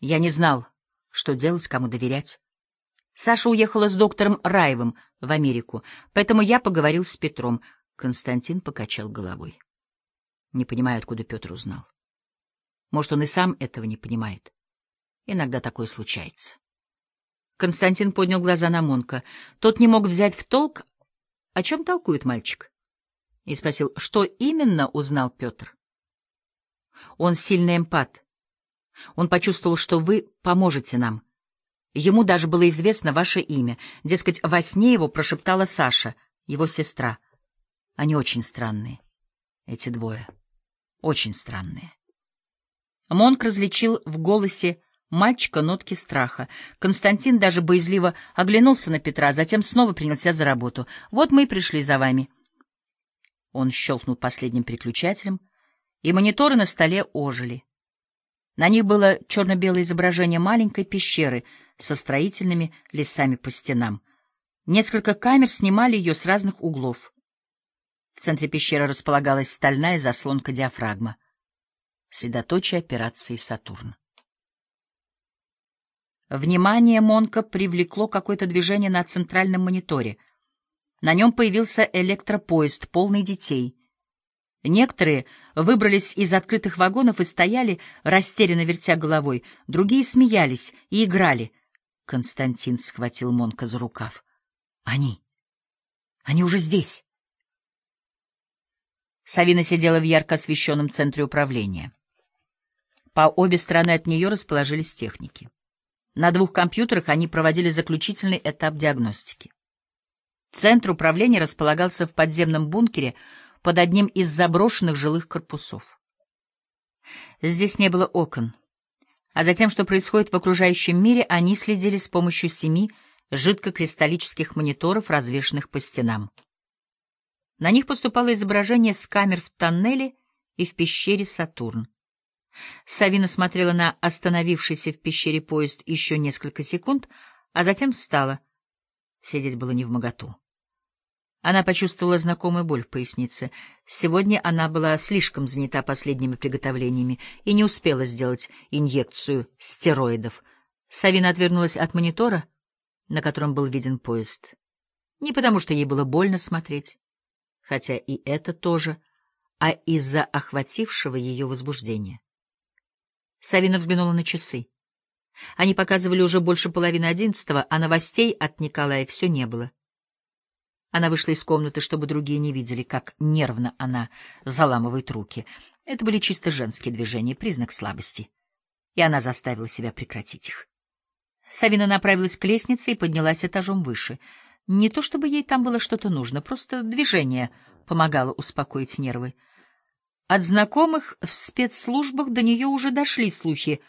Я не знал, что делать, кому доверять. Саша уехала с доктором Раевым в Америку, поэтому я поговорил с Петром. Константин покачал головой. Не понимаю, откуда Петр узнал. Может, он и сам этого не понимает. Иногда такое случается. Константин поднял глаза на Монка. Тот не мог взять в толк, о чем толкует мальчик. И спросил, что именно узнал Петр. Он сильный эмпат. Он почувствовал, что вы поможете нам. Ему даже было известно ваше имя. Дескать, во сне его прошептала Саша, его сестра. Они очень странные, эти двое. Очень странные. Монк различил в голосе мальчика нотки страха. Константин даже боязливо оглянулся на Петра, затем снова принялся за работу. «Вот мы и пришли за вами». Он щелкнул последним переключателем, и мониторы на столе ожили. На них было черно-белое изображение маленькой пещеры со строительными лесами по стенам. Несколько камер снимали ее с разных углов. В центре пещеры располагалась стальная заслонка диафрагма. Средоточие операции «Сатурн». Внимание Монка привлекло какое-то движение на центральном мониторе. На нем появился электропоезд, полный детей. Некоторые выбрались из открытых вагонов и стояли, растерянно вертя головой. Другие смеялись и играли. Константин схватил Монка за рукав. — Они! Они уже здесь! Савина сидела в ярко освещенном центре управления. По обе стороны от нее расположились техники. На двух компьютерах они проводили заключительный этап диагностики. Центр управления располагался в подземном бункере под одним из заброшенных жилых корпусов. Здесь не было окон, а за тем, что происходит в окружающем мире, они следили с помощью семи жидкокристаллических мониторов, развешанных по стенам. На них поступало изображение с камер в тоннеле и в пещере Сатурн. Савина смотрела на остановившийся в пещере поезд еще несколько секунд, а затем встала. Сидеть было невмоготу. Она почувствовала знакомую боль в пояснице. Сегодня она была слишком занята последними приготовлениями и не успела сделать инъекцию стероидов. Савина отвернулась от монитора, на котором был виден поезд. Не потому, что ей было больно смотреть, хотя и это тоже, а из-за охватившего ее возбуждения. Савина взглянула на часы. Они показывали уже больше половины одиннадцатого, а новостей от Николая все не было. Она вышла из комнаты, чтобы другие не видели, как нервно она заламывает руки. Это были чисто женские движения, признак слабости. И она заставила себя прекратить их. Савина направилась к лестнице и поднялась этажом выше. Не то чтобы ей там было что-то нужно, просто движение помогало успокоить нервы. От знакомых в спецслужбах до нее уже дошли слухи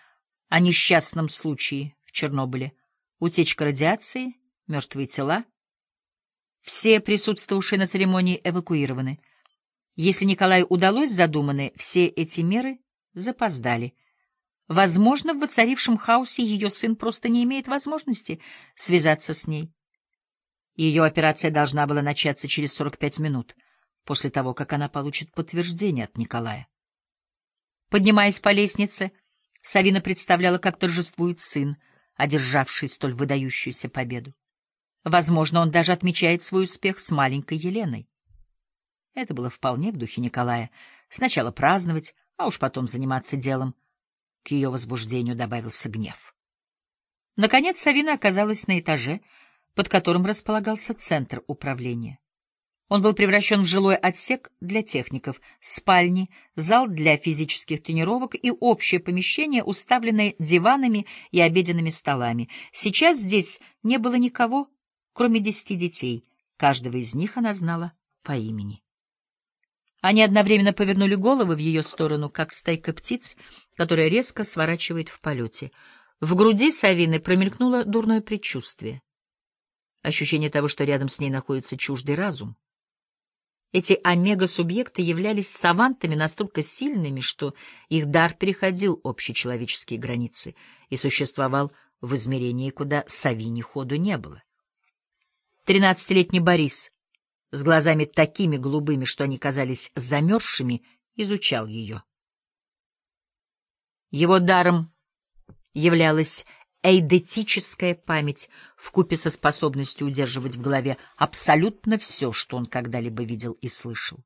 о несчастном случае в Чернобыле. Утечка радиации, мертвые тела. Все присутствовавшие на церемонии эвакуированы. Если Николаю удалось задуманное, все эти меры запоздали. Возможно, в воцарившем хаосе ее сын просто не имеет возможности связаться с ней. Ее операция должна была начаться через 45 минут — после того, как она получит подтверждение от Николая. Поднимаясь по лестнице, Савина представляла, как торжествует сын, одержавший столь выдающуюся победу. Возможно, он даже отмечает свой успех с маленькой Еленой. Это было вполне в духе Николая. Сначала праздновать, а уж потом заниматься делом. К ее возбуждению добавился гнев. Наконец Савина оказалась на этаже, под которым располагался центр управления. Он был превращен в жилой отсек для техников, спальни, зал для физических тренировок и общее помещение, уставленное диванами и обеденными столами. Сейчас здесь не было никого, кроме десяти детей. Каждого из них она знала по имени. Они одновременно повернули головы в ее сторону, как стайка птиц, которая резко сворачивает в полете. В груди Савины промелькнуло дурное предчувствие. Ощущение того, что рядом с ней находится чуждый разум. Эти омега-субъекты являлись савантами настолько сильными, что их дар переходил общечеловеческие границы и существовал в измерении, куда Савине ходу не было. Тринадцатилетний Борис, с глазами такими голубыми, что они казались замерзшими, изучал ее. Его даром являлась эйдетическая память вкупе со способностью удерживать в голове абсолютно все, что он когда-либо видел и слышал.